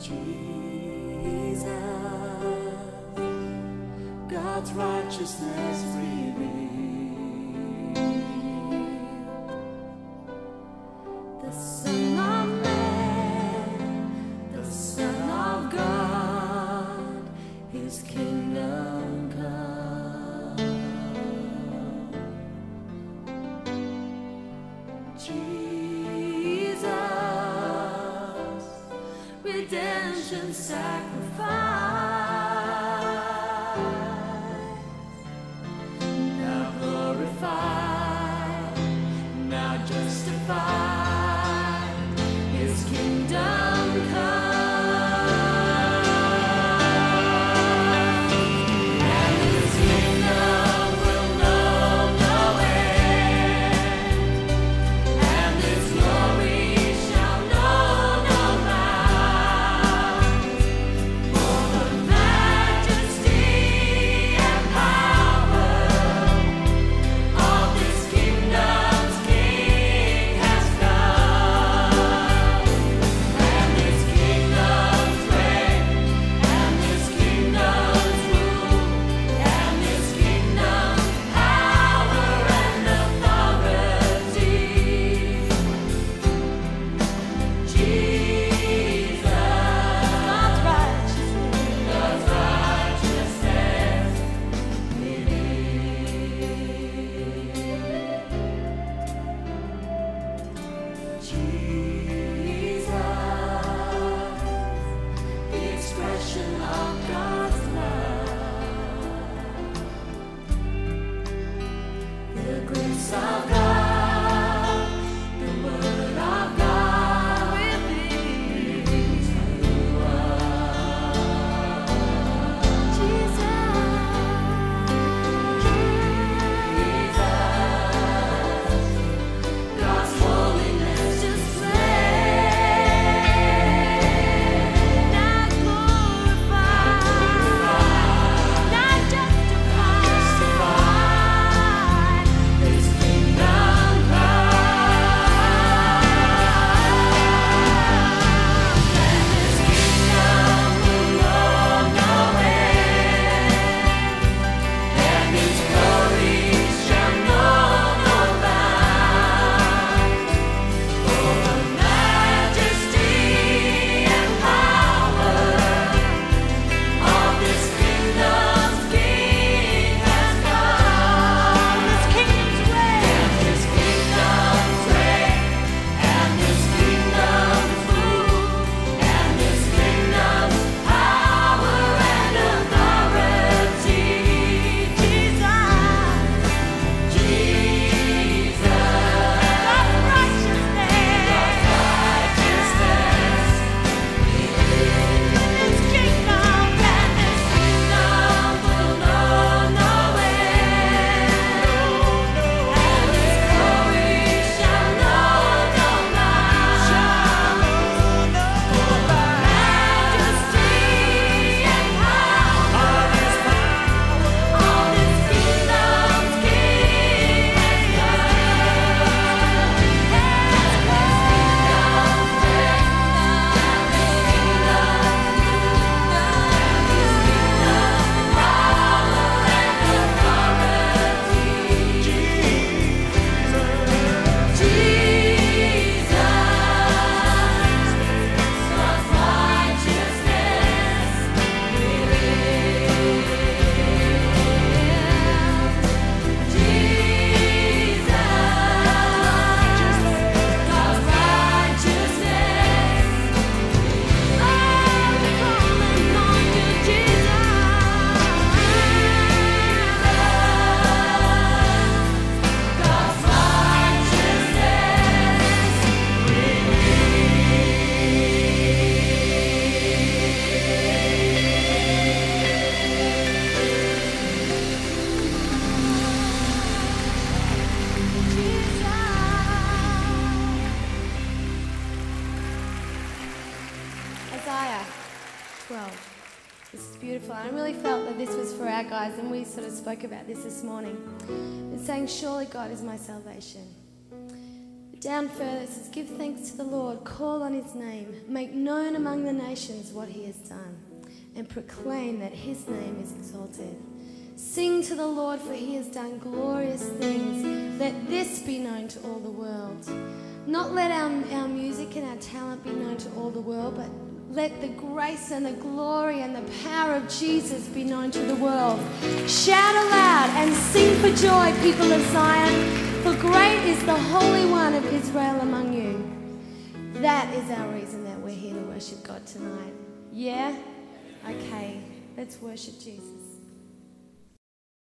Jesus, God's righteousness revealed. The sun redemption sacrifice. Isaiah 12. This is beautiful. I really felt that this was for our guys, and we sort of spoke about this this morning. It's saying, Surely God is my salvation. Down further, it says, Give thanks to the Lord, call on his name, make known among the nations what he has done, and proclaim that his name is exalted. Sing to the Lord, for he has done glorious things. Let this be known to all the world. Not let our, our music and our talent be known to all the world, but let the grace and the glory and the power of Jesus be known to the world. Shout aloud and sing for joy, people of Zion, for great is the Holy One of Israel among you. That is our reason that we're here to worship God tonight. Yeah? Okay, let's worship Jesus.